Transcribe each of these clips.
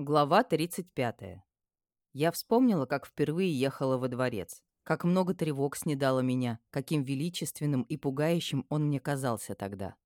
Глава 35. Я вспомнила, как впервые ехала во дворец. Как много тревог снедало меня, каким величественным и пугающим он мне казался тогда.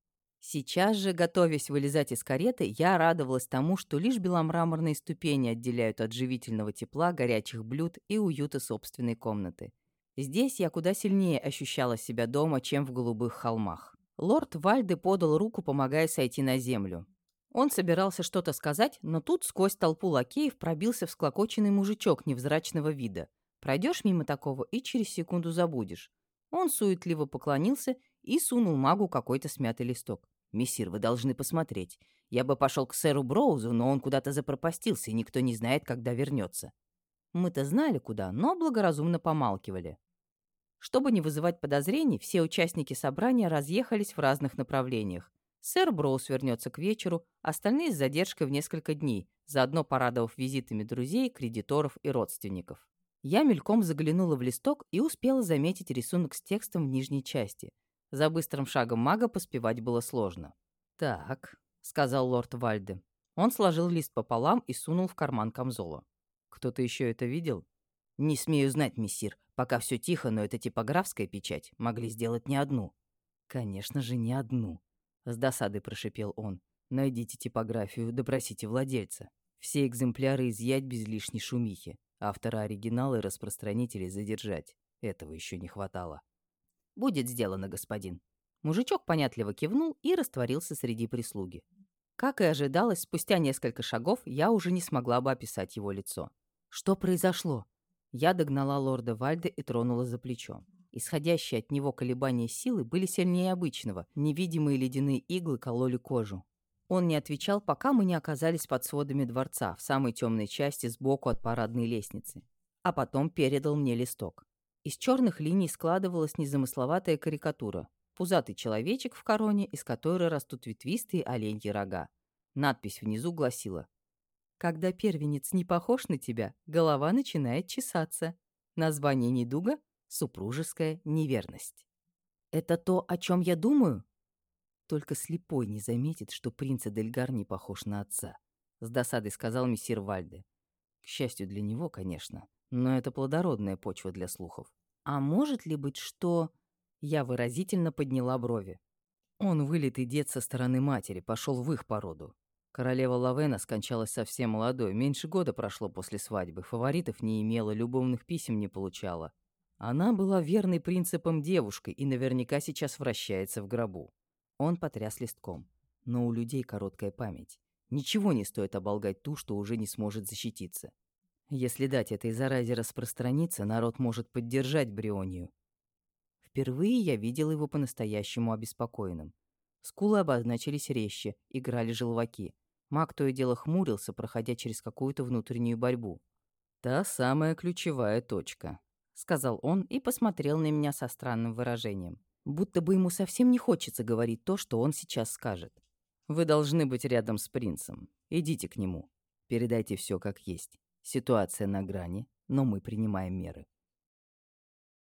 Сейчас же, готовясь вылезать из кареты, я радовалась тому, что лишь беломраморные ступени отделяют от живительного тепла, горячих блюд и уюта собственной комнаты. Здесь я куда сильнее ощущала себя дома, чем в голубых холмах. Лорд Вальде подал руку, помогая сойти на землю. Он собирался что-то сказать, но тут сквозь толпу лакеев пробился всклокоченный мужичок невзрачного вида. Пройдешь мимо такого и через секунду забудешь. Он суетливо поклонился и сунул магу какой-то смятый листок. «Мессир, вы должны посмотреть. Я бы пошел к сэру Броузу, но он куда-то запропастился, и никто не знает, когда вернется». Мы-то знали куда, но благоразумно помалкивали. Чтобы не вызывать подозрений, все участники собрания разъехались в разных направлениях. Сэр Броуз вернется к вечеру, остальные с задержкой в несколько дней, заодно порадовав визитами друзей, кредиторов и родственников. Я мельком заглянула в листок и успела заметить рисунок с текстом в нижней части. За быстрым шагом мага поспевать было сложно. «Так», — сказал лорд Вальде. Он сложил лист пополам и сунул в карман камзола. «Кто-то еще это видел?» «Не смею знать, мессир. Пока все тихо, но это типографская печать. Могли сделать не одну». «Конечно же, не одну», с досадой прошипел он. Найдите типографию, допросите владельца. Все экземпляры изъять без лишней шумихи. Автора оригинала и распространителей задержать. Этого еще не хватало. «Будет сделано, господин». Мужичок понятливо кивнул и растворился среди прислуги. Как и ожидалось, спустя несколько шагов я уже не смогла бы описать его лицо. «Что произошло?» Я догнала лорда Вальда и тронула за плечо. Исходящие от него колебания силы были сильнее обычного, невидимые ледяные иглы кололи кожу. Он не отвечал, пока мы не оказались под сводами дворца, в самой темной части сбоку от парадной лестницы. А потом передал мне листок. Из черных линий складывалась незамысловатая карикатура. Пузатый человечек в короне, из которой растут ветвистые оленьи рога. Надпись внизу гласила «Когда первенец не похож на тебя, голова начинает чесаться. Название недуга супружеская неверность. Это то, о чем я думаю? Только слепой не заметит, что принц Эдельгар не похож на отца, с досадой сказал мессир Вальде. К счастью для него, конечно, но это плодородная почва для слухов. А может ли быть, что... Я выразительно подняла брови. Он вылитый дед со стороны матери, пошел в их породу. Королева Лавена скончалась совсем молодой, меньше года прошло после свадьбы, фаворитов не имела, любовных писем не получала. Она была верной принципам девушкой и наверняка сейчас вращается в гробу. Он потряс листком. Но у людей короткая память. Ничего не стоит оболгать ту, что уже не сможет защититься. Если дать этой заразе распространиться, народ может поддержать Брионию. Впервые я видел его по-настоящему обеспокоенным. Скулы обозначились резче, играли желваки. Маг то и дело хмурился, проходя через какую-то внутреннюю борьбу. Та самая ключевая точка. — сказал он и посмотрел на меня со странным выражением. Будто бы ему совсем не хочется говорить то, что он сейчас скажет. «Вы должны быть рядом с принцем. Идите к нему. Передайте все как есть. Ситуация на грани, но мы принимаем меры».